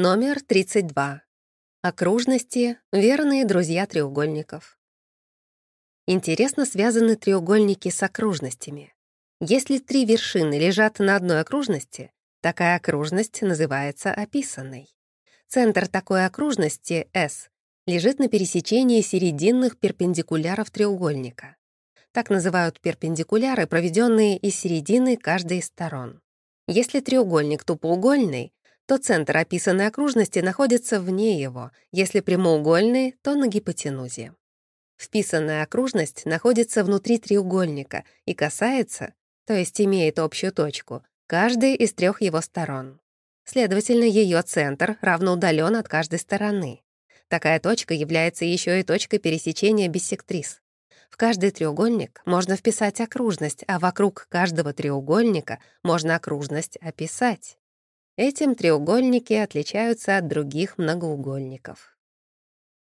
Номер 32. Окружности — верные друзья треугольников. Интересно связаны треугольники с окружностями. Если три вершины лежат на одной окружности, такая окружность называется описанной. Центр такой окружности, S, лежит на пересечении серединных перпендикуляров треугольника. Так называют перпендикуляры, проведенные из середины каждой из сторон. Если треугольник тупоугольный, то центр описанной окружности находится вне его, если прямоугольный, то на гипотенузе. Вписанная окружность находится внутри треугольника и касается, то есть имеет общую точку, каждой из трех его сторон. Следовательно, ее центр равноудален от каждой стороны. Такая точка является еще и точкой пересечения биссектрис. В каждый треугольник можно вписать окружность, а вокруг каждого треугольника можно окружность описать. Этим треугольники отличаются от других многоугольников.